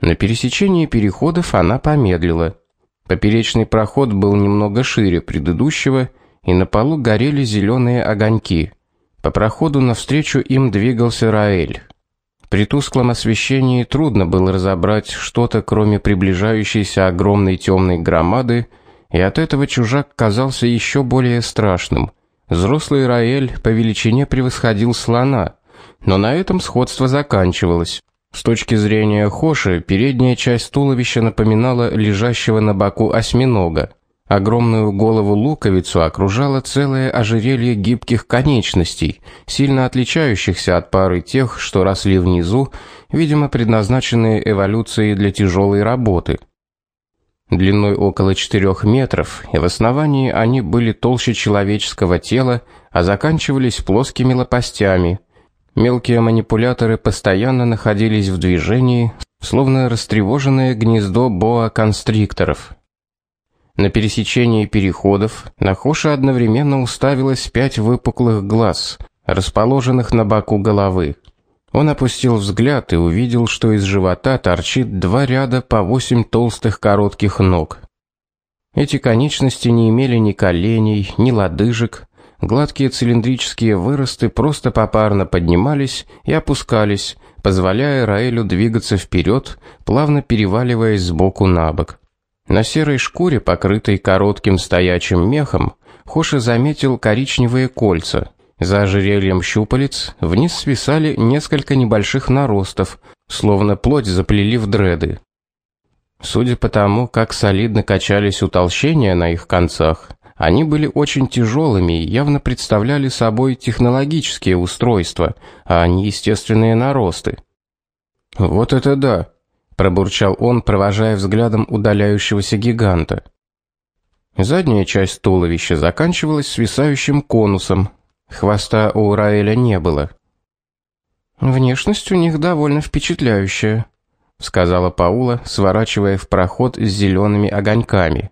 На пересечении переходов она помедлила. Поперечный проход был немного шире предыдущего, и на полу горели зеленые огоньки. По проходу навстречу им двигался Раэль. При тусклом освещении трудно было разобрать что-то, кроме приближающейся огромной темной громады, и от этого чужак казался еще более страшным. Взрослый Раэль по величине превосходил слона, но на этом сходство заканчивалось. С точки зрения Хоши, передняя часть туловища напоминала лежащего на боку осьминога. Огромную голову-луковицу окружало целое ожерелье гибких конечностей, сильно отличающихся от пары тех, что росли внизу, видимо, предназначенные эволюцией для тяжелой работы. Длиной около 4 метров, и в основании они были толще человеческого тела, а заканчивались плоскими лопастями. Мелкие манипуляторы постоянно находились в движении, словно растревоженное гнездо боа-констрикторов. На пересечении переходов на Хоша одновременно уставилось пять выпуклых глаз, расположенных на боку головы. Он опустил взгляд и увидел, что из живота торчит два ряда по восемь толстых коротких ног. Эти конечности не имели ни коленей, ни лодыжек. Гладкие цилиндрические выросты просто попарно поднимались и опускались, позволяя Раэлю двигаться вперед, плавно переваливаясь с боку на бок. На серой шкуре, покрытой коротким стоячим мехом, Хоша заметил коричневые кольца. За ожерельем щупалец вниз свисали несколько небольших наростов, словно плоть заплели в дреды. Судя по тому, как солидно качались утолщения на их концах, они были очень тяжелыми и явно представляли собой технологические устройства, а не естественные наросты. Вот это да, пробурчал он, провожая взглядом удаляющегося гиганта. Задняя часть туловища заканчивалась свисающим конусом. Хвоста у Раэля не было. Внешность у них довольно впечатляющая, сказала Паула, сворачивая в проход с зелеными огоньками.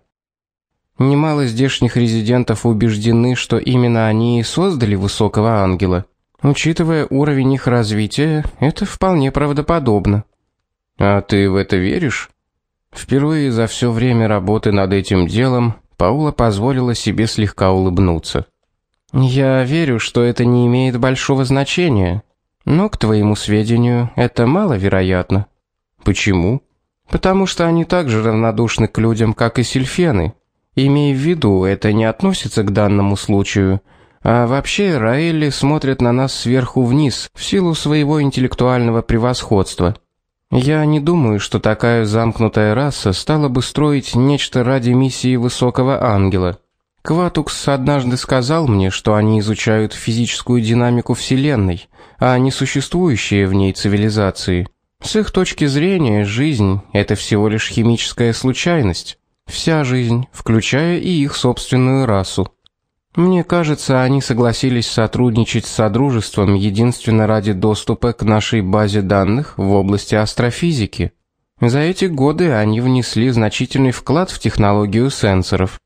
Немало здешних резидентов убеждены, что именно они и создали высокого ангела. Учитывая уровень их развития, это вполне правдоподобно. А ты в это веришь? Впервые за все время работы над этим делом Паула позволила себе слегка улыбнуться. Я верю, что это не имеет большого значения, но к твоему сведению, это маловероятно. Почему? Потому что они так же равнодушны к людям, как и сильфены. Имей в виду, это не относится к данному случаю. А вообще, Раэлли смотрят на нас сверху вниз в силу своего интеллектуального превосходства. Я не думаю, что такая замкнутая раса стала бы строить нечто ради миссии высокого ангела. Кватукс однажды сказал мне, что они изучают физическую динамику вселенной, а не существующие в ней цивилизации. С их точки зрения, жизнь это всего лишь химическая случайность. Вся жизнь, включая и их собственную расу. Мне кажется, они согласились сотрудничать с содружеством единственно ради доступа к нашей базе данных в области астрофизики. За эти годы они внесли значительный вклад в технологию сенсоров.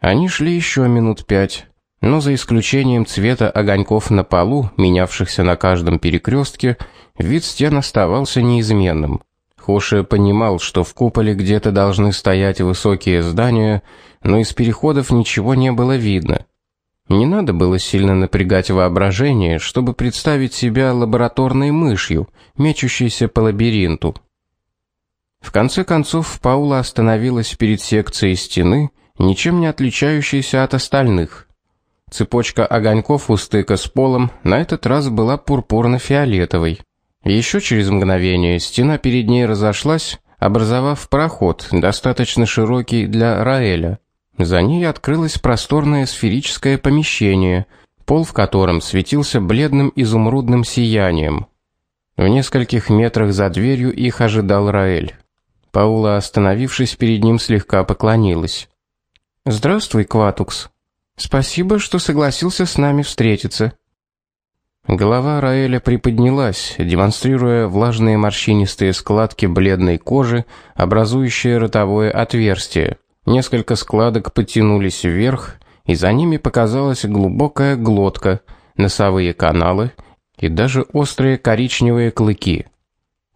Они шли еще минут пять, но за исключением цвета огоньков на полу, менявшихся на каждом перекрестке, вид стен оставался неизменным. Хоши понимал, что в куполе где-то должны стоять высокие здания, но из переходов ничего не было видно. Не надо было сильно напрягать воображение, чтобы представить себя лабораторной мышью, мечущейся по лабиринту. В конце концов Паула остановилась перед секцией стены, ничем не отличающейся от остальных. Цепочка огоньков у стыка с полом на этот раз была пурпурно-фиолетовой. Еще через мгновение стена перед ней разошлась, образовав проход, достаточно широкий для Раэля. За ней открылось просторное сферическое помещение, пол в котором светился бледным изумрудным сиянием. В нескольких метрах за дверью их ожидал Раэль. Паула, остановившись перед ним, слегка поклонилась. "Здравствуй, Кватукс. Спасибо, что согласился с нами встретиться". Голова Раэля приподнялась, демонстрируя влажные морщинистые складки бледной кожи, образующие ротовое отверстие. Несколько складок потянулись вверх, и за ними показалась глубокая глотка, носовые каналы и даже острые коричневые клыки.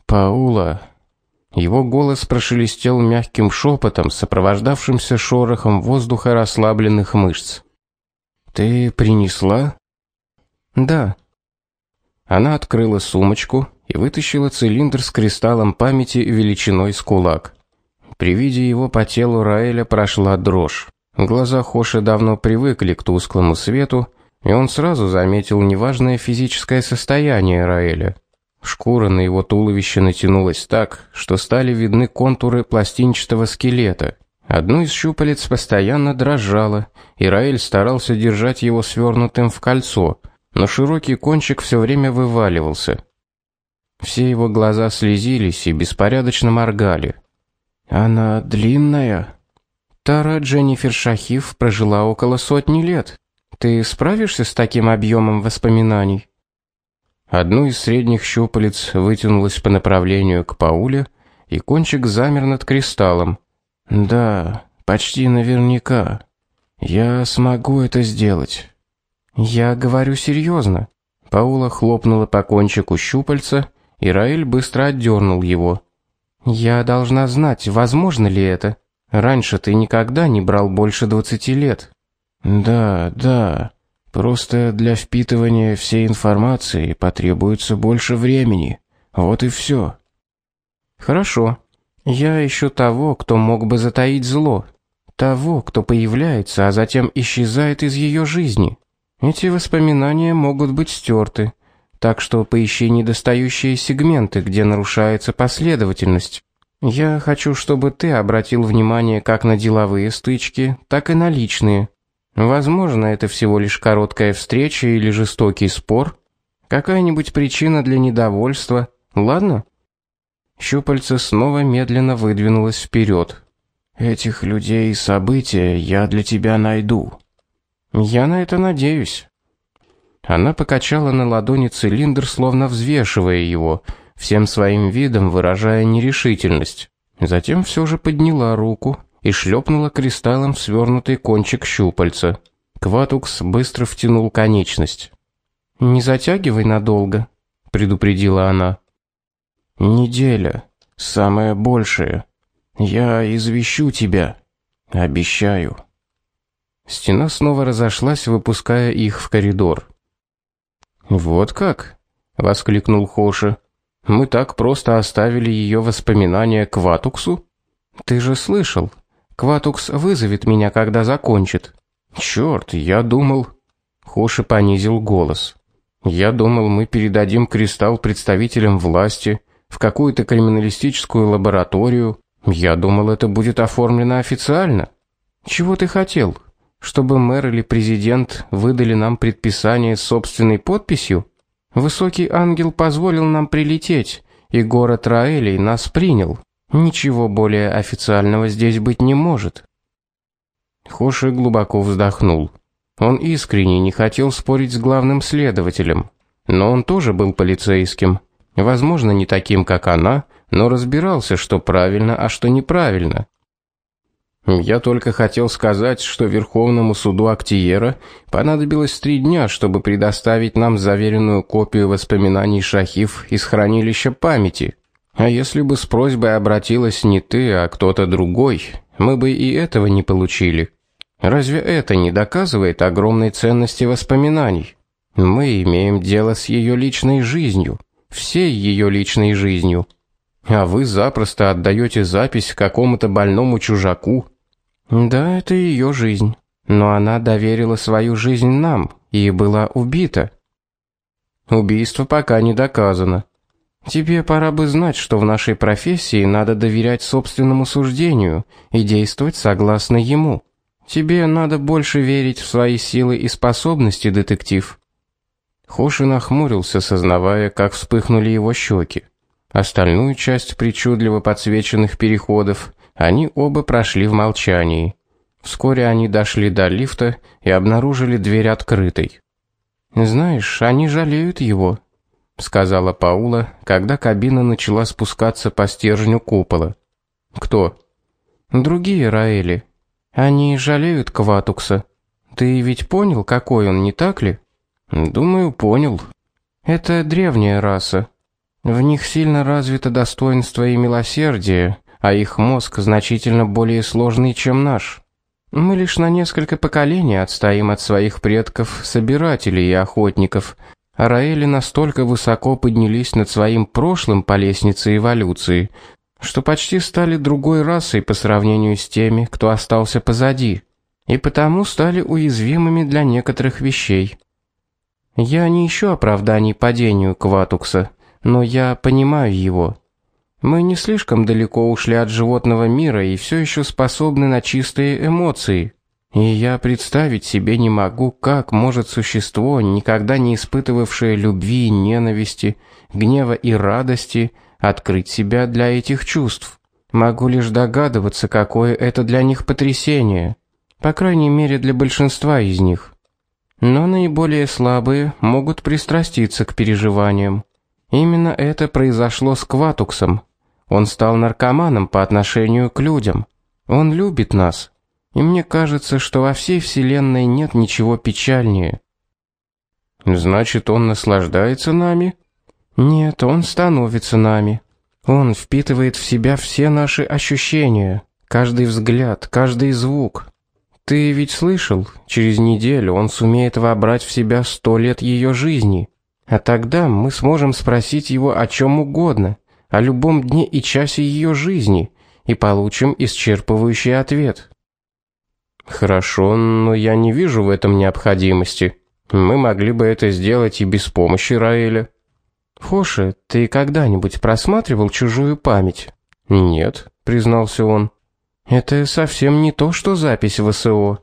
Паула Его голос прошелестел мягким шепотом, сопровождавшимся шорохом воздуха расслабленных мышц. Ты принесла? Да. Она открыла сумочку и вытащила цилиндр с кристаллом памяти величиной с кулак. При виде его по телу Раэля прошла дрожь. Глаза Хоши давно привыкли к тусклому свету, и он сразу заметил неважное физическое состояние Раэля. Шкура на его туловище натянулась так, что стали видны контуры пластинчатого скелета. Одно из щупалец постоянно дрожало, и Раэль старался держать его свернутым в кольцо, но широкий кончик все время вываливался. Все его глаза слезились и беспорядочно моргали. Она длинная. Тара Дженнифер Шахиф прожила около сотни лет. Ты справишься с таким объемом воспоминаний? Одно из средних щупалец вытянулось по направлению к Пауле, и кончик замер над кристаллом. Да, почти наверняка. Я смогу это сделать. Я говорю серьезно. Паула хлопнула по кончику щупальца, и Раэль быстро отдернул его. Я должна знать, возможно ли это. Раньше ты никогда не брал больше двадцати лет. Да, да. Просто для впитывания всей информации потребуется больше времени. Вот и все. Хорошо. Я ищу того, кто мог бы затаить зло, того, кто появляется, а затем исчезает из ее жизни. Эти воспоминания могут быть стерты, так что поищи недостающие сегменты, где нарушается последовательность. Я хочу, чтобы ты обратил внимание как на деловые стычки, так и на личные. Возможно, это всего лишь короткая встреча или жестокий спор, какая-нибудь причина для недовольства. Ладно? Щупальце снова медленно выдвинулось вперед. Этих людей и события я для тебя найду. Я на это надеюсь. Она покачала на ладони цилиндр, словно взвешивая его, всем своим видом выражая нерешительность. Затем все же подняла руку и шлепнула кристаллом свернутый кончик щупальца. Кватукс быстро втянул конечность. Не затягивай надолго, предупредила она. Неделя, самое большее. Я извещу тебя, обещаю. Стена снова разошлась, выпуская их в коридор. Вот как? воскликнул Хоша. Мы так просто оставили ее воспоминания Кватуксу? Ты же слышал, Кватукс вызовет меня, когда закончит. Черт, я думал, Хоши понизил голос. Я думал, мы передадим кристалл представителям власти в какую-то криминалистическую лабораторию. Я думал, это будет оформлено официально. Чего ты хотел? Чтобы мэр или президент выдали нам предписание с собственной подписью? Высокий ангел позволил нам прилететь, и город Раэлей нас принял. Ничего более официального здесь быть не может. Хоши глубоко вздохнул. Он искренне не хотел спорить с главным следователем, но он тоже был полицейским. Возможно, не таким, как она, но разбирался, что правильно, а что неправильно. Я только хотел сказать, что Верховному суду Актиера понадобилось три дня, чтобы предоставить нам заверенную копию воспоминаний Шахиф из хранилища памяти. А если бы с просьбой обратилась не ты, а кто-то другой, мы бы и этого не получили. Разве это не доказывает огромной ценности воспоминаний? Мы имеем дело с ее личной жизнью, всей ее личной жизнью. А вы запросто отдаете запись какому-то больному чужаку. Да, это ее жизнь, но она доверила свою жизнь нам и была убита. Убийство пока не доказано. Тебе пора бы знать, что в нашей профессии надо доверять собственному суждению и действовать согласно ему. Тебе надо больше верить в свои силы и способности, детектив. Хоши нахмурился, сознавая, как вспыхнули его щеки. Остальную часть причудливо подсвеченных переходов они оба прошли в молчании. Вскоре они дошли до лифта и обнаружили дверь открытой. Знаешь, они жалеют его, сказала Паула, когда кабина начала спускаться по стержню купола. Кто? Другие Раэли. Они жалеют Кватукса. Ты ведь понял, какой он, не так ли? Думаю, понял. Это древняя раса. В них сильно развито достоинство и милосердие, а их мозг значительно более сложный, чем наш. Мы лишь на несколько поколений отстоим от своих предков, собирателей и охотников. Раэли настолько высоко поднялись над своим прошлым по лестнице эволюции, что почти стали другой расой по сравнению с теми, кто остался позади, и потому стали уязвимыми для некоторых вещей. Я не ищу оправданий падению Кватукса, но я понимаю его. Мы не слишком далеко ушли от животного мира и все еще способны на чистые эмоции. И я представить себе не могу, как может существо, никогда не испытывавшее любви и ненависти, гнева и радости, открыть себя для этих чувств. Могу лишь догадываться, какое это для них потрясение, по крайней мере, для большинства из них. Но наиболее слабые могут пристраститься к переживаниям. Именно это произошло с Кватуксом. Он стал наркоманом по отношению к людям. Он любит нас. И мне кажется, что во всей вселенной нет ничего печальнее. Значит, он наслаждается нами? Нет, он становится нами. Он впитывает в себя все наши ощущения, каждый взгляд, каждый звук. Ты ведь слышал, через неделю он сумеет вобрать в себя сто лет ее жизни. А тогда мы сможем спросить его о чем угодно, о любом дне и часе ее жизни, и получим исчерпывающий ответ. Хорошо, но я не вижу в этом необходимости. Мы могли бы это сделать и без помощи Раэля. Хоше, ты когда-нибудь просматривал чужую память? Нет, признался он. Это совсем не то, что запись в ВСО.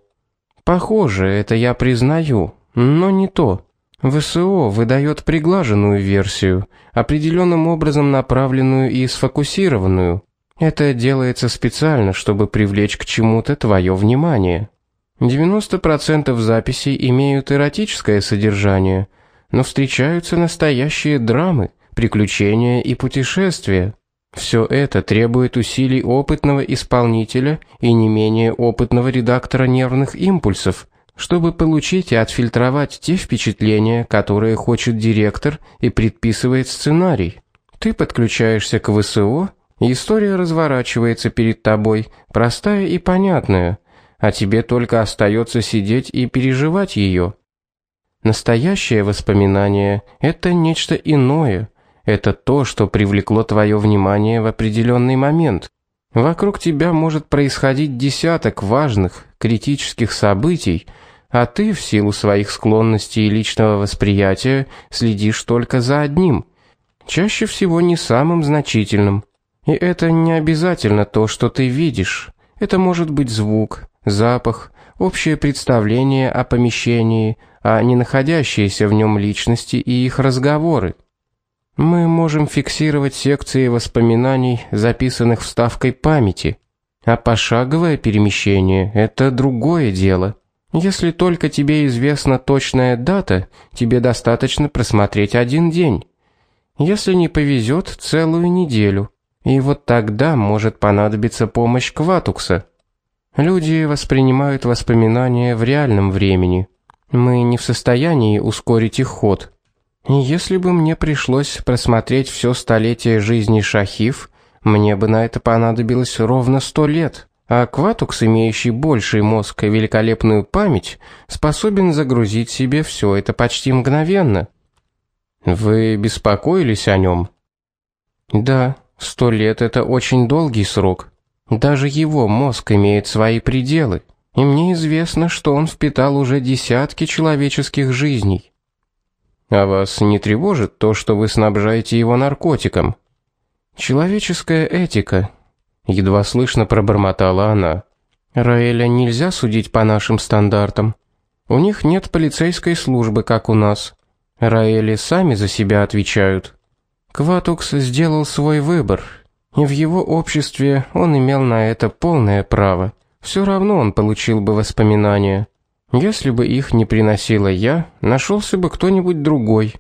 Похоже, это я признаю, но не то. ВСО выдает приглаженную версию, определенным образом направленную и сфокусированную. Это делается специально, чтобы привлечь к чему-то твое внимание. 90% записей имеют эротическое содержание, но встречаются настоящие драмы, приключения и путешествия. Все это требует усилий опытного исполнителя и не менее опытного редактора нервных импульсов, чтобы получить и отфильтровать те впечатления, которые хочет директор и предписывает сценарий. Ты подключаешься к ВСО, и история разворачивается перед тобой, простая и понятная, а тебе только остается сидеть и переживать ее. Настоящее воспоминание это нечто иное. Это то, что привлекло твое внимание в определенный момент. Вокруг тебя может происходить десяток важных, критических событий, а ты в силу своих склонностей и личного восприятия следишь только за одним, чаще всего не самым значительным. И это не обязательно то, что ты видишь. Это может быть звук, запах, общее представление о помещении, а не находящиеся в нем личности и их разговоры. Мы можем фиксировать секции воспоминаний, записанных вставкой памяти, а пошаговое перемещение это другое дело. Если только тебе известна точная дата, тебе достаточно просмотреть один день. Если не повезет, целую неделю. И вот тогда может понадобиться помощь Кватукса. Люди воспринимают воспоминания в реальном времени. Мы не в состоянии ускорить их ход. Если бы мне пришлось просмотреть все столетие жизни Шахиф, мне бы на это понадобилось ровно сто лет. А Кватукс, имеющий больший мозг и великолепную память, способен загрузить себе все это почти мгновенно. Вы беспокоились о нем? Да, сто лет это очень долгий срок. Даже его мозг имеет свои пределы, и мне известно, что он впитал уже десятки человеческих жизней. А вас не тревожит то, что вы снабжаете его наркотиком? Человеческая этика едва слышно пробормотала она. Раэля нельзя судить по нашим стандартам. У них нет полицейской службы, как у нас. Раэли сами за себя отвечают. Кватукс сделал свой выбор, и в его обществе он имел на это полное право. Все равно он получил бы воспоминания. Если бы их не приносила я, нашелся бы кто-нибудь другой.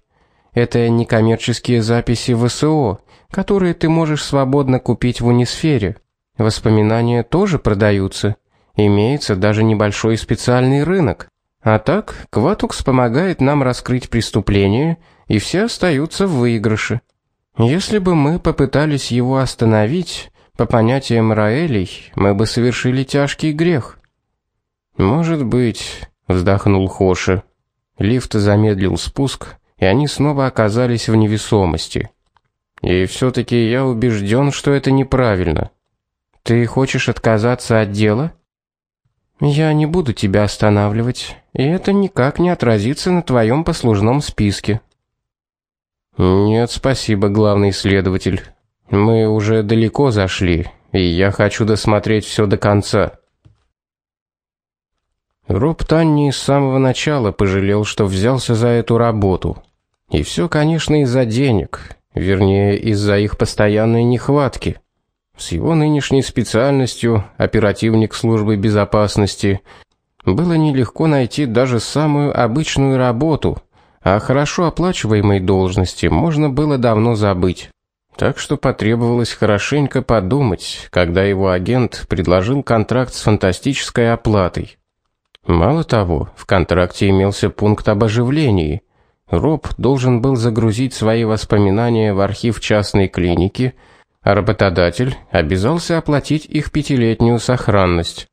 Это не коммерческие записи ВСО, которые ты можешь свободно купить в Унисфере. Воспоминания тоже продаются. Имеется даже небольшой специальный рынок. А так, Кватукс помогает нам раскрыть преступление, и все остаются в выигрыше. Если бы мы попытались его остановить, по понятиям Раэлей, мы бы совершили тяжкий грех. Может быть, вздохнул Хоша. Лифт замедлил спуск, и они снова оказались в невесомости. И все таки я убежден, что это неправильно. Ты хочешь отказаться от дела? Я не буду тебя останавливать, и это никак не отразится на твоем послужном списке. Нет, спасибо, главный следователь. Мы уже далеко зашли, и я хочу досмотреть все до конца. Роб Танни с самого начала пожалел, что взялся за эту работу. И все, конечно, из-за денег, вернее, из-за их постоянной нехватки. С его нынешней специальностью, оперативник службы безопасности, было нелегко найти даже самую обычную работу, а хорошо оплачиваемой должности можно было давно забыть. Так что потребовалось хорошенько подумать, когда его агент предложил контракт с фантастической оплатой. Мало того, в контракте имелся пункт об оживлении. Роб должен был загрузить свои воспоминания в архив частной клиники, а работодатель обязался оплатить их пятилетнюю сохранность.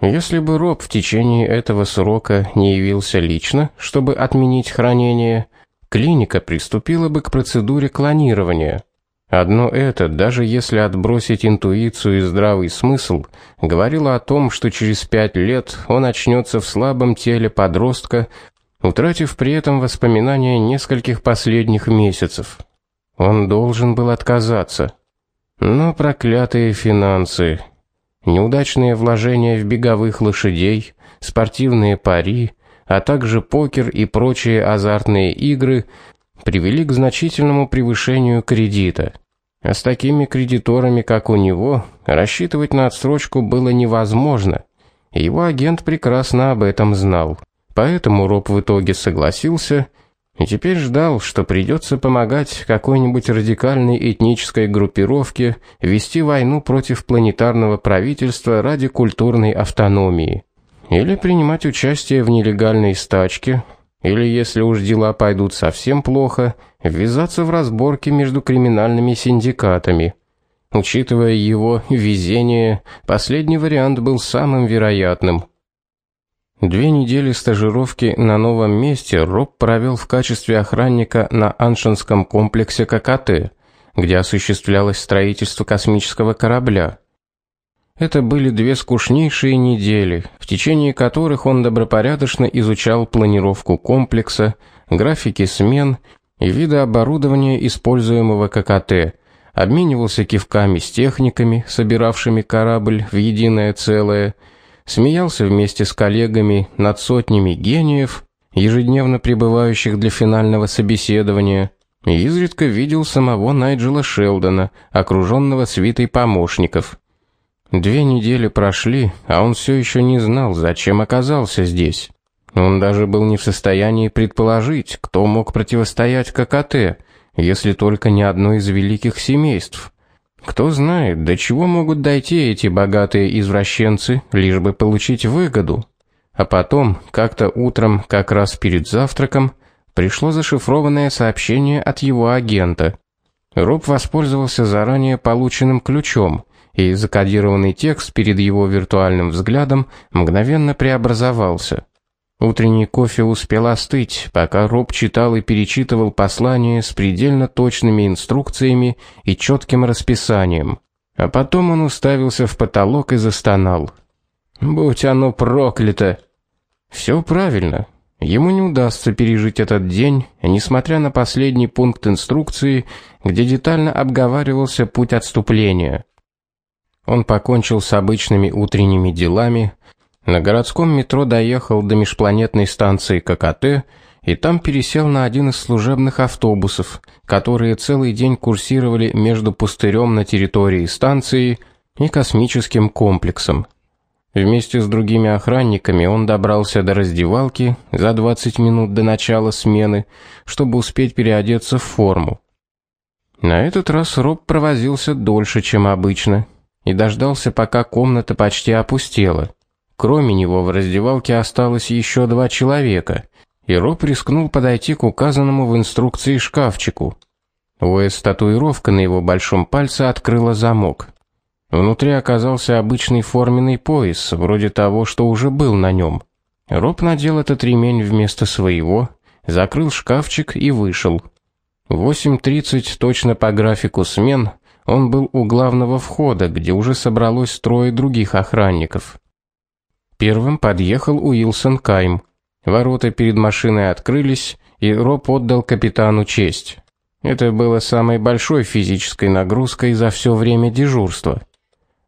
Если бы Роб в течение этого срока не явился лично, чтобы отменить хранение, клиника приступила бы к процедуре клонирования. Одно это, даже если отбросить интуицию и здравый смысл, говорило о том, что через пять лет он очнется в слабом теле подростка, утратив при этом воспоминания нескольких последних месяцев. Он должен был отказаться. Но проклятые финансы, неудачные вложения в беговых лошадей, спортивные пари, а также покер и прочие азартные игры привели к значительному превышению кредита. А с такими кредиторами, как у него, рассчитывать на отсрочку было невозможно. Его агент прекрасно об этом знал. Поэтому Роб в итоге согласился и теперь ждал, что придется помогать какой-нибудь радикальной этнической группировке вести войну против планетарного правительства ради культурной автономии или принимать участие в нелегальной стачке, или если уж дела пойдут совсем плохо, ввязаться в разборки между криминальными синдикатами. Учитывая его везение, последний вариант был самым вероятным. Две недели стажировки на новом месте Роб провел в качестве охранника на Аншинском комплексе ККТ, где осуществлялось строительство космического корабля. Это были две скучнейшие недели, в течение которых он добропорядочно изучал планировку комплекса, графики смен и виды оборудования, используемого ККТ, обменивался кивками с техниками, собиравшими корабль в единое целое, смеялся вместе с коллегами над сотнями гениев, ежедневно прибывающих для финального собеседования, и изредка видел самого Найджела Шелдона, окруженного свитой помощников. Две недели прошли, а он все еще не знал, зачем оказался здесь. Он даже был не в состоянии предположить, кто мог противостоять ККТ, если только не одно из великих семейств. Кто знает, до чего могут дойти эти богатые извращенцы, лишь бы получить выгоду. А потом, как-то утром, как раз перед завтраком, пришло зашифрованное сообщение от его агента. Роб воспользовался заранее полученным ключом и закодированный текст перед его виртуальным взглядом мгновенно преобразовался. Утренний кофе успел остыть, пока Роб читал и перечитывал послание с предельно точными инструкциями и четким расписанием. А потом он уставился в потолок и застонал. Будь оно проклято. Все правильно. Ему не удастся пережить этот день, несмотря на последний пункт инструкции, где детально обговаривался путь отступления. Он покончил с обычными утренними делами, на городском метро доехал до межпланетной станции ККТ и там пересел на один из служебных автобусов, которые целый день курсировали между пустырем на территории станции и космическим комплексом. Вместе с другими охранниками он добрался до раздевалки за 20 минут до начала смены, чтобы успеть переодеться в форму. На этот раз Роб провозился дольше, чем обычно и дождался, пока комната почти опустела. Кроме него в раздевалке осталось еще два человека, и Роб рискнул подойти к указанному в инструкции шкафчику. Уэс-татуировка на его большом пальце открыла замок. Внутри оказался обычный форменный пояс, вроде того, что уже был на нем. Роб надел этот ремень вместо своего, закрыл шкафчик и вышел. В 8:30 точно по графику смен он был у главного входа, где уже собралось трое других охранников. Первым подъехал Уилсон Кайм. Ворота перед машиной открылись, и Роб отдал капитану честь. Это было самой большой физической нагрузкой за все время дежурства.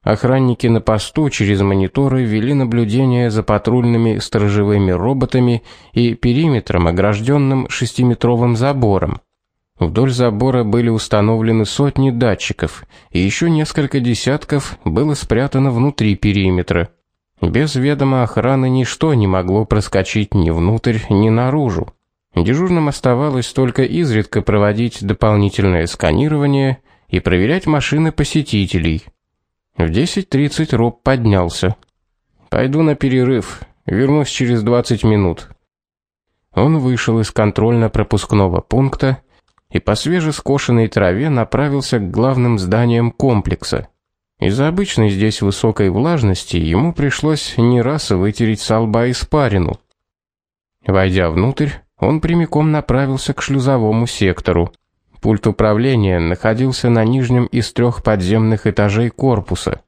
Охранники на посту через мониторы вели наблюдение за патрульными сторожевыми роботами и периметром, огражденным шестиметровым забором. Вдоль забора были установлены сотни датчиков, и еще несколько десятков было спрятано внутри периметра. Без ведома охраны ничто не могло проскочить ни внутрь, ни наружу. Дежурным оставалось только изредка проводить дополнительное сканирование и проверять машины посетителей. В 10:30 Роб поднялся. Пойду на перерыв, вернусь через 20 минут. Он вышел из контрольно-пропускного пункта и по свежескошенной траве направился к главным зданиям комплекса. Из-за обычной здесь высокой влажности ему пришлось не раз вытереть с лба испарину. Войдя внутрь, он прямиком направился к шлюзовому сектору. Пульт управления находился на нижнем из трех подземных этажей корпуса.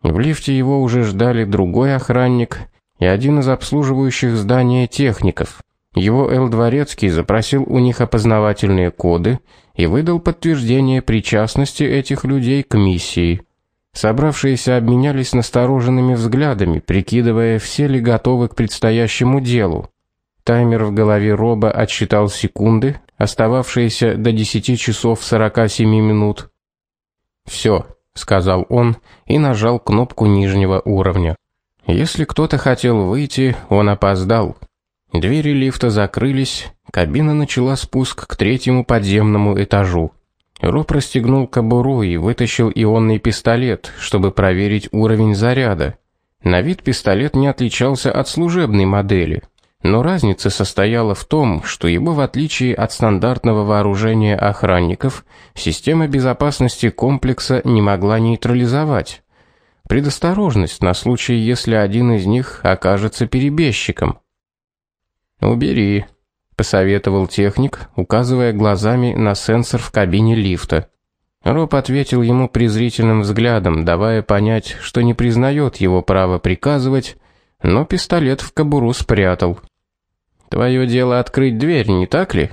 В лифте его уже ждали другой охранник и один из обслуживающих здание техников. Его Эл Дворецкий запросил у них опознавательные коды и выдал подтверждение причастности этих людей к миссии. Собравшиеся обменялись настороженными взглядами, прикидывая, все ли готовы к предстоящему делу. Таймер в голове Роба отсчитал секунды, остававшиеся до 10 часов 47 минут. «Все», — сказал он и нажал кнопку нижнего уровня. Если кто-то хотел выйти, он опоздал. Двери лифта закрылись, кабина начала спуск к третьему подземному этажу. Роб расстегнул кобуру и вытащил ионный пистолет, чтобы проверить уровень заряда. На вид пистолет не отличался от служебной модели. Но разница состояла в том, что его в отличие от стандартного вооружения охранников, система безопасности комплекса не могла нейтрализовать. Предосторожность на случай, если один из них окажется перебежчиком. Убери, посоветовал техник, указывая глазами на сенсор в кабине лифта. Роб ответил ему презрительным взглядом, давая понять, что не признает его право приказывать, но пистолет в кобуру спрятал. Твое дело открыть дверь, не так ли?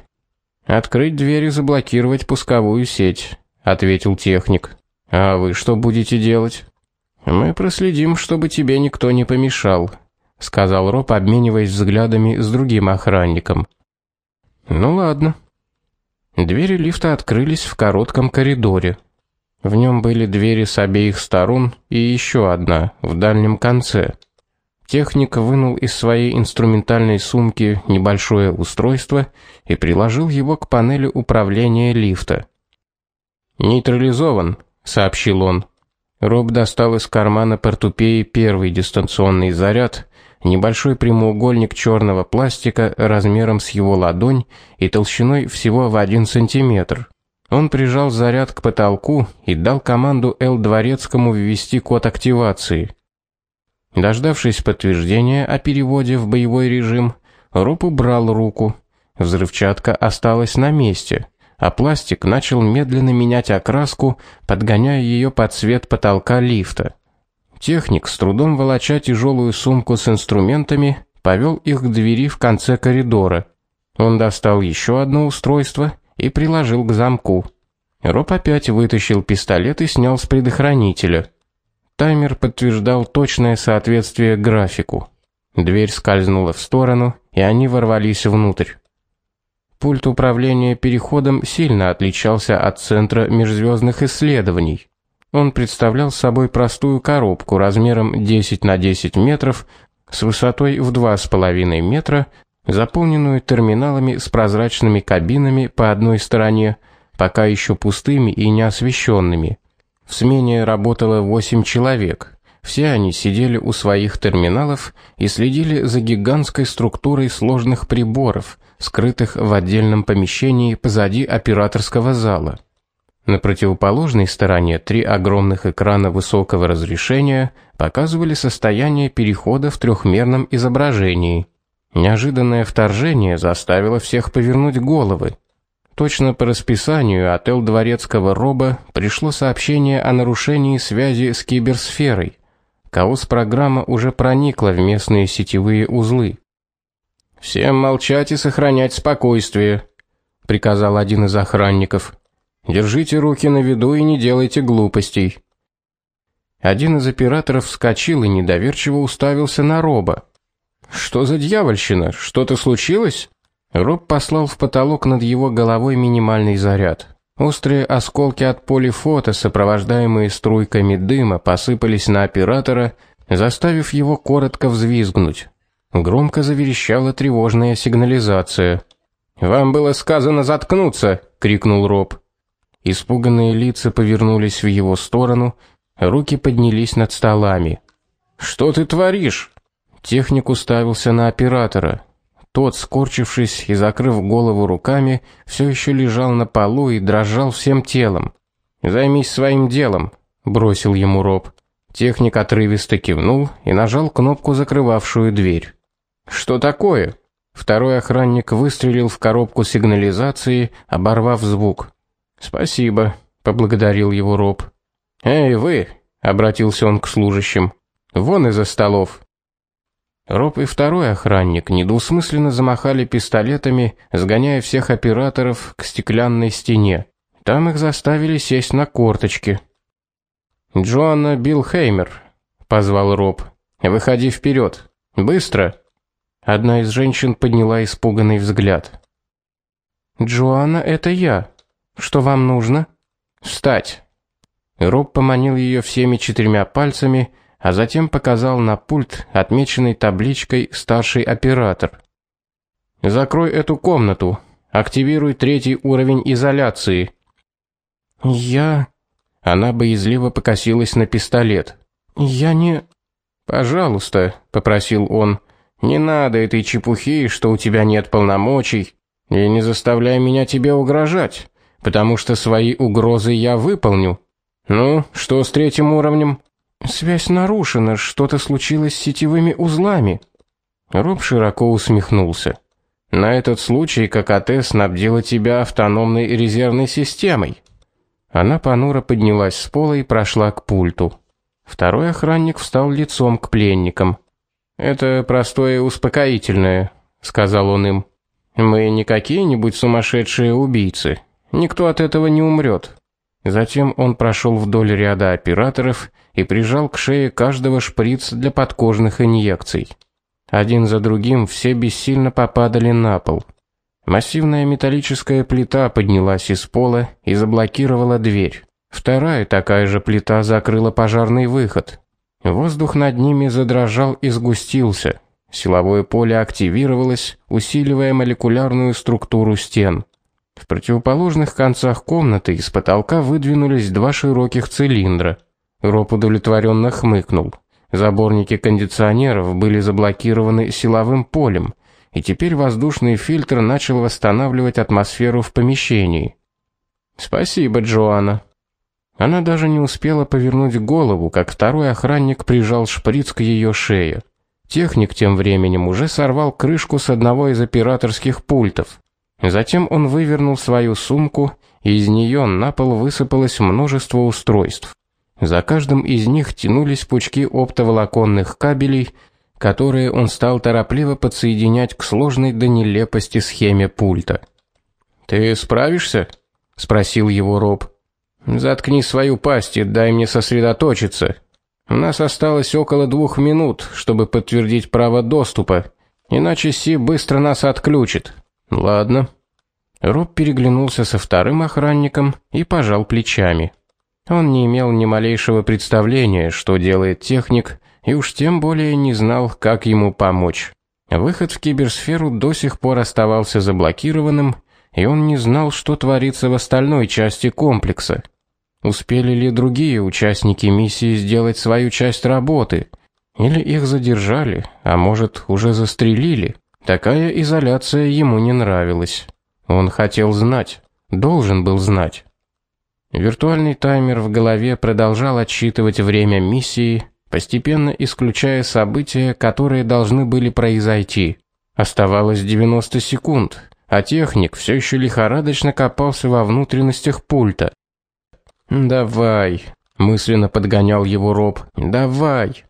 Открыть дверь и заблокировать пусковую сеть, ответил техник. А вы что будете делать? Мы проследим, чтобы тебе никто не помешал, сказал Роб, обмениваясь взглядами с другим охранником. Ну ладно. Двери лифта открылись в коротком коридоре. В нем были двери с обеих сторон и еще одна в дальнем конце. Техник вынул из своей инструментальной сумки небольшое устройство и приложил его к панели управления лифта. "Нейтрализован", сообщил он. Роб достал из кармана портупеи первый дистанционный заряд, небольшой прямоугольник черного пластика размером с его ладонь и толщиной всего в 1 сантиметр. Он прижал заряд к потолку и дал команду Л Дворецкому ввести код активации. Дождавшись подтверждения о переводе в боевой режим, Роб убрал руку. Взрывчатка осталась на месте, а пластик начал медленно менять окраску, подгоняя ее под цвет потолка лифта. Техник, с трудом волоча тяжелую сумку с инструментами, повел их к двери в конце коридора. Он достал еще одно устройство и приложил к замку. Роб опять вытащил пистолет и снял с предохранителя. Таймер подтверждал точное соответствие графику. Дверь скользнула в сторону, и они ворвались внутрь. Пульт управления переходом сильно отличался от центра межзвездных исследований. Он представлял собой простую коробку размером 10 на 10 метров с высотой в 2,5 метра, заполненную терминалами с прозрачными кабинами по одной стороне, пока еще пустыми и неосвещенными. В смене работало восемь человек. Все они сидели у своих терминалов и следили за гигантской структурой сложных приборов, скрытых в отдельном помещении позади операторского зала. На противоположной стороне три огромных экрана высокого разрешения показывали состояние перехода в трехмерном изображении. Неожиданное вторжение заставило всех повернуть головы. Точно по расписанию от Эл-дворецкого роба пришло сообщение о нарушении связи с киберсферой. Каос-программа уже проникла в местные сетевые узлы. «Всем молчать и сохранять спокойствие», — приказал один из охранников. Держите руки на виду и не делайте глупостей. Один из операторов вскочил и недоверчиво уставился на Роба. Что за дьявольщина? Что-то случилось? Роб послал в потолок над его головой минимальный заряд. Острые осколки от полифота, сопровождаемые струйками дыма, посыпались на оператора, заставив его коротко взвизгнуть. Громко заверещала тревожная сигнализация. "Вам было сказано заткнуться", крикнул Роб. Испуганные лица повернулись в его сторону, руки поднялись над столами. "Что ты творишь?" Техник уставился на оператора. Тот, скорчившись и закрыв голову руками, все еще лежал на полу и дрожал всем телом. "Займись своим делом", бросил ему Роб. Техник отрывисто кивнул и нажал кнопку, закрывавшую дверь. "Что такое?" Второй охранник выстрелил в коробку сигнализации, оборвав звук. Спасибо, поблагодарил его Роб. Эй, вы, обратился он к служащим. Вон из-за столов. Роб и второй охранник недвусмысленно замахали пистолетами, сгоняя всех операторов к стеклянной стене. Там их заставили сесть на корточки. Джоанна Билхеймер, позвал Роб. Выходи вперед, Быстро. Одна из женщин подняла испуганный взгляд. Джоанна это я, что вам нужно? Встать. Роб поманил ее всеми четырьмя пальцами, а затем показал на пульт, отмеченный табличкой старший оператор. Закрой эту комнату. Активируй третий уровень изоляции. Я Она боязливо покосилась на пистолет. Я не Пожалуйста, попросил он. Не надо этой чепухи, что у тебя нет полномочий, и не заставляй меня тебе угрожать потому что свои угрозы я выполню. Ну, что с третьим уровнем? Связь нарушена, что-то случилось с сетевыми узлами. Роб широко усмехнулся. На этот случай ККТ снабдила тебя автономной резервной системой. Она понуро поднялась с пола и прошла к пульту. Второй охранник встал лицом к пленникам. Это простое успокоительное, сказал он им. Мы не какие-нибудь сумасшедшие убийцы. Никто от этого не умрет. Затем он прошел вдоль ряда операторов и прижал к шее каждого шприц для подкожных инъекций. Один за другим все бессильно попадали на пол. Массивная металлическая плита поднялась из пола и заблокировала дверь. Вторая такая же плита закрыла пожарный выход. Воздух над ними задрожал и сгустился. Силовое поле активировалось, усиливая молекулярную структуру стен. В противоположных концах комнаты из потолка выдвинулись два широких цилиндра. Роб удовлетворенно хмыкнул. Заборники кондиционеров были заблокированы силовым полем, и теперь воздушный фильтр начал восстанавливать атмосферу в помещении. Спасибо, Джоанна. Она даже не успела повернуть голову, как второй охранник прижал шприц к ее шее. Техник тем временем уже сорвал крышку с одного из операторских пультов. Затем он вывернул свою сумку, и из нее на пол высыпалось множество устройств. За каждым из них тянулись пучки оптоволоконных кабелей, которые он стал торопливо подсоединять к сложной до нелепости схеме пульта. "Ты справишься?" спросил его Роб. "Заткни свою пасть и дай мне сосредоточиться. У нас осталось около двух минут, чтобы подтвердить право доступа, иначе Си быстро нас отключит". Ладно. Роб переглянулся со вторым охранником и пожал плечами. Он не имел ни малейшего представления, что делает техник, и уж тем более не знал, как ему помочь. Выход в киберсферу до сих пор оставался заблокированным, и он не знал, что творится в остальной части комплекса. Успели ли другие участники миссии сделать свою часть работы, или их задержали, а может, уже застрелили? Такая изоляция ему не нравилась. Он хотел знать, должен был знать. Виртуальный таймер в голове продолжал отсчитывать время миссии, постепенно исключая события, которые должны были произойти. Оставалось 90 секунд, а техник все еще лихорадочно копался во внутренностях пульта. "Давай", мысленно подгонял его Роб. "Давай".